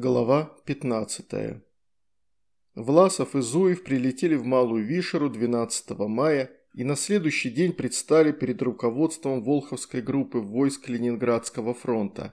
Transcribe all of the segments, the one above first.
Глава 15. Власов и Зуев прилетели в Малую Вишеру 12 мая и на следующий день предстали перед руководством Волховской группы войск Ленинградского фронта.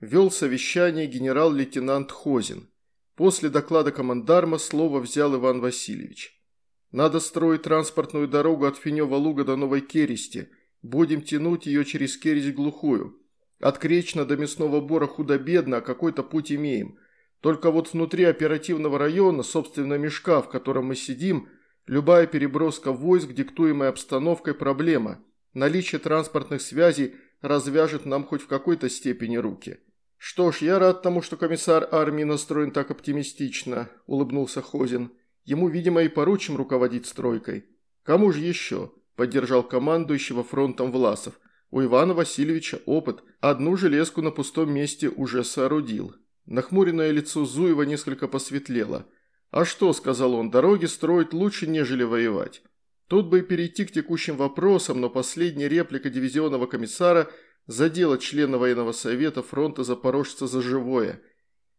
Вел совещание генерал-лейтенант Хозин. После доклада командарма слово взял Иван Васильевич. «Надо строить транспортную дорогу от Финева-Луга до Новой Керести. Будем тянуть ее через Кересть глухую». От Кречна до Мясного Бора худо-бедно, а какой-то путь имеем. Только вот внутри оперативного района, собственно мешка, в котором мы сидим, любая переброска войск, диктуемая обстановкой, проблема. Наличие транспортных связей развяжет нам хоть в какой-то степени руки. «Что ж, я рад тому, что комиссар армии настроен так оптимистично», – улыбнулся Хозин. «Ему, видимо, и поручим руководить стройкой». «Кому же еще?» – поддержал командующего фронтом Власов. У Ивана Васильевича опыт. Одну железку на пустом месте уже соорудил. Нахмуренное лицо Зуева несколько посветлело. «А что», – сказал он, – «дороги строить лучше, нежели воевать». Тут бы и перейти к текущим вопросам, но последняя реплика дивизионного комиссара задела члена военного совета фронта Запорожца за живое.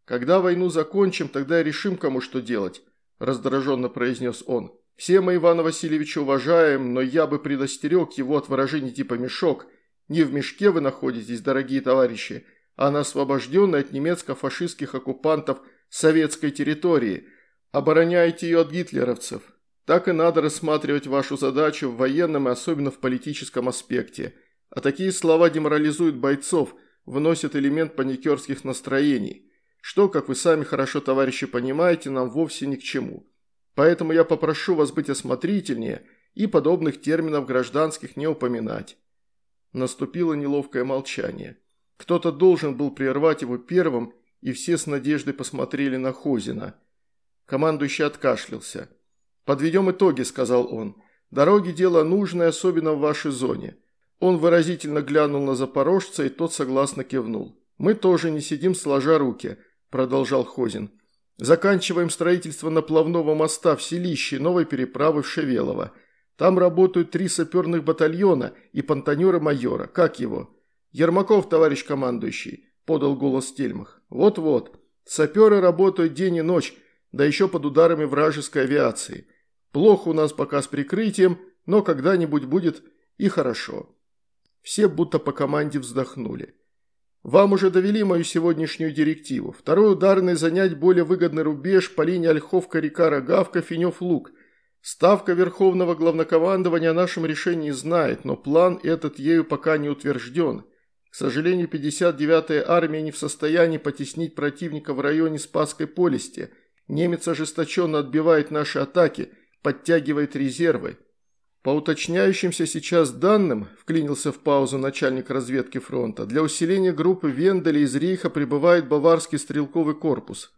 «Когда войну закончим, тогда решим, кому что делать», – раздраженно произнес он. «Все мы Ивана Васильевича уважаем, но я бы предостерег его от выражений типа «мешок», не в мешке вы находитесь, дорогие товарищи, а на освобожденной от немецко-фашистских оккупантов советской территории. Обороняете ее от гитлеровцев. Так и надо рассматривать вашу задачу в военном и особенно в политическом аспекте. А такие слова деморализуют бойцов, вносят элемент паникерских настроений, что, как вы сами хорошо, товарищи, понимаете, нам вовсе ни к чему. Поэтому я попрошу вас быть осмотрительнее и подобных терминов гражданских не упоминать. Наступило неловкое молчание. Кто-то должен был прервать его первым, и все с надеждой посмотрели на Хозина. Командующий откашлялся. «Подведем итоги», – сказал он. «Дороги – дело нужное, особенно в вашей зоне». Он выразительно глянул на запорожца, и тот согласно кивнул. «Мы тоже не сидим сложа руки», – продолжал Хозин. «Заканчиваем строительство наплавного моста в Селище, новой переправы в Шевелово. Там работают три саперных батальона и понтонера майора. Как его? Ермаков, товарищ командующий, подал голос Тельмах. Вот-вот. Саперы работают день и ночь, да еще под ударами вражеской авиации. Плохо у нас пока с прикрытием, но когда-нибудь будет и хорошо. Все будто по команде вздохнули. Вам уже довели мою сегодняшнюю директиву. Второй ударный занять более выгодный рубеж по линии Ольховка-река Рогавка, Финев-Луг – Ставка Верховного Главнокомандования о нашем решении знает, но план этот ею пока не утвержден. К сожалению, 59-я армия не в состоянии потеснить противника в районе Спасской полисти. Немец ожесточенно отбивает наши атаки, подтягивает резервы. По уточняющимся сейчас данным, вклинился в паузу начальник разведки фронта, для усиления группы Венделя из Рейха прибывает баварский стрелковый корпус.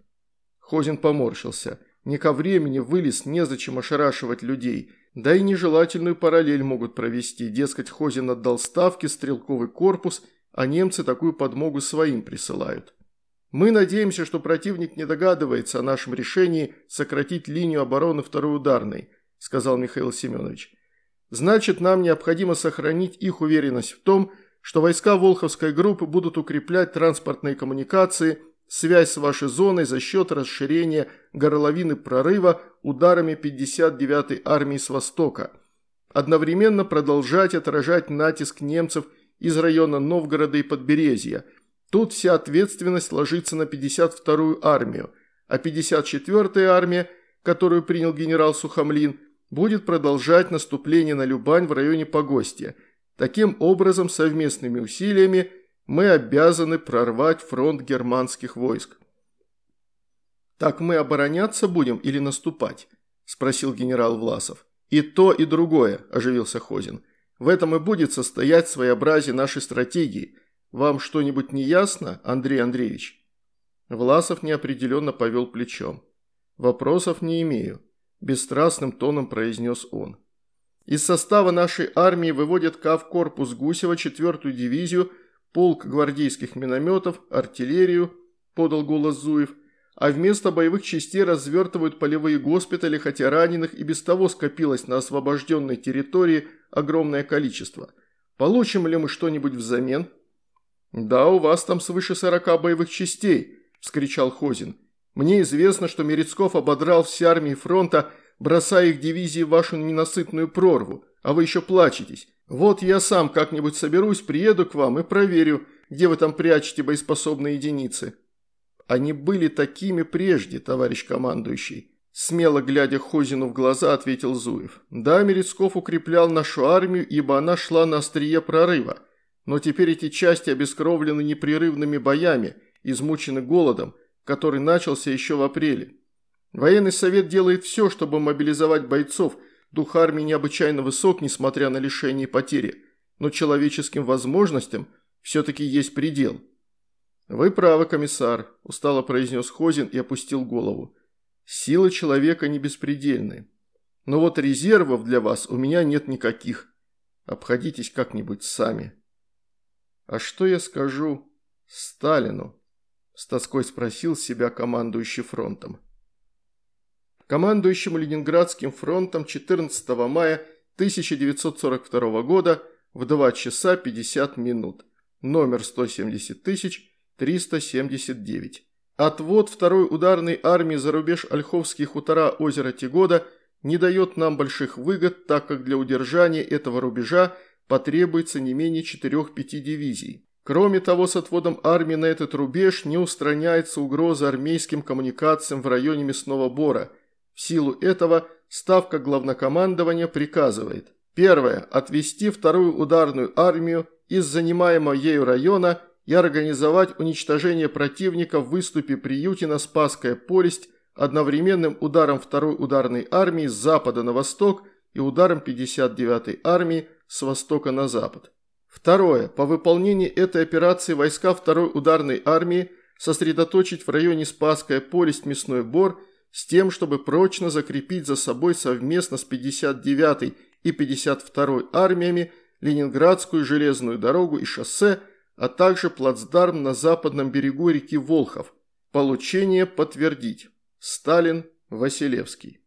Хозин поморщился – не ко времени вылез, незачем ошарашивать людей. Да и нежелательную параллель могут провести. Дескать, Хозин отдал ставки, стрелковый корпус, а немцы такую подмогу своим присылают. Мы надеемся, что противник не догадывается о нашем решении сократить линию обороны второй ударной, сказал Михаил Семенович. Значит, нам необходимо сохранить их уверенность в том, что войска Волховской группы будут укреплять транспортные коммуникации – Связь с вашей зоной за счет расширения горловины прорыва ударами 59-й армии с востока. Одновременно продолжать отражать натиск немцев из района Новгорода и Подберезья. Тут вся ответственность ложится на 52-ю армию, а 54-я армия, которую принял генерал Сухомлин, будет продолжать наступление на Любань в районе Погостия. Таким образом, совместными усилиями – мы обязаны прорвать фронт германских войск. «Так мы обороняться будем или наступать?» – спросил генерал Власов. «И то, и другое», – оживился Хозин. «В этом и будет состоять своеобразие нашей стратегии. Вам что-нибудь не ясно, Андрей Андреевич?» Власов неопределенно повел плечом. «Вопросов не имею», – бесстрастным тоном произнес он. «Из состава нашей армии выводят Кавкорпус Гусева, четвертую дивизию – полк гвардейских минометов, артиллерию, подал голос Зуев, а вместо боевых частей развертывают полевые госпитали, хотя раненых и без того скопилось на освобожденной территории огромное количество. Получим ли мы что-нибудь взамен? Да, у вас там свыше 40 боевых частей, вскричал Хозин. «Мне известно, что Мерецков ободрал все армии фронта, бросая их дивизии в вашу ненасытную прорву, а вы еще плачетесь. Вот я сам как-нибудь соберусь, приеду к вам и проверю, где вы там прячете боеспособные единицы». «Они были такими прежде, товарищ командующий», Смело глядя Хозину в глаза, ответил Зуев. «Да, Мерецков укреплял нашу армию, ибо она шла на острие прорыва. Но теперь эти части обескровлены непрерывными боями, измучены голодом, который начался еще в апреле. Военный совет делает все, чтобы мобилизовать бойцов. Дух армии необычайно высок, несмотря на лишение и потери. Но человеческим возможностям все-таки есть предел». «Вы правы, комиссар», – устало произнес Хозин и опустил голову. Силы человека не беспредельны. Но вот резервов для вас у меня нет никаких. Обходитесь как-нибудь сами. А что я скажу Сталину? С тоской спросил себя командующий фронтом. Командующему Ленинградским фронтом 14 мая 1942 года в 2 часа 50 минут. Номер 170 379. Отвод второй ударной армии за рубеж Ольховские хутора озера Тигода не дает нам больших выгод, так как для удержания этого рубежа потребуется не менее 4-5 дивизий. Кроме того, с отводом армии на этот рубеж не устраняется угроза армейским коммуникациям в районе Мясного Бора. В силу этого Ставка главнокомандования приказывает Первое. Отвести вторую ударную армию из занимаемого ею района и организовать уничтожение противника в выступе Приютина Спасская Полесть одновременным ударом второй ударной армии с запада на восток и ударом 59-й армии с востока на запад. Второе. По выполнении этой операции войска второй ударной армии сосредоточить в районе Спасская Полесть Мясной Бор с тем, чтобы прочно закрепить за собой совместно с 59-й и 52-й армиями Ленинградскую железную дорогу и шоссе – а также плацдарм на западном берегу реки Волхов. Получение подтвердить. Сталин, Василевский.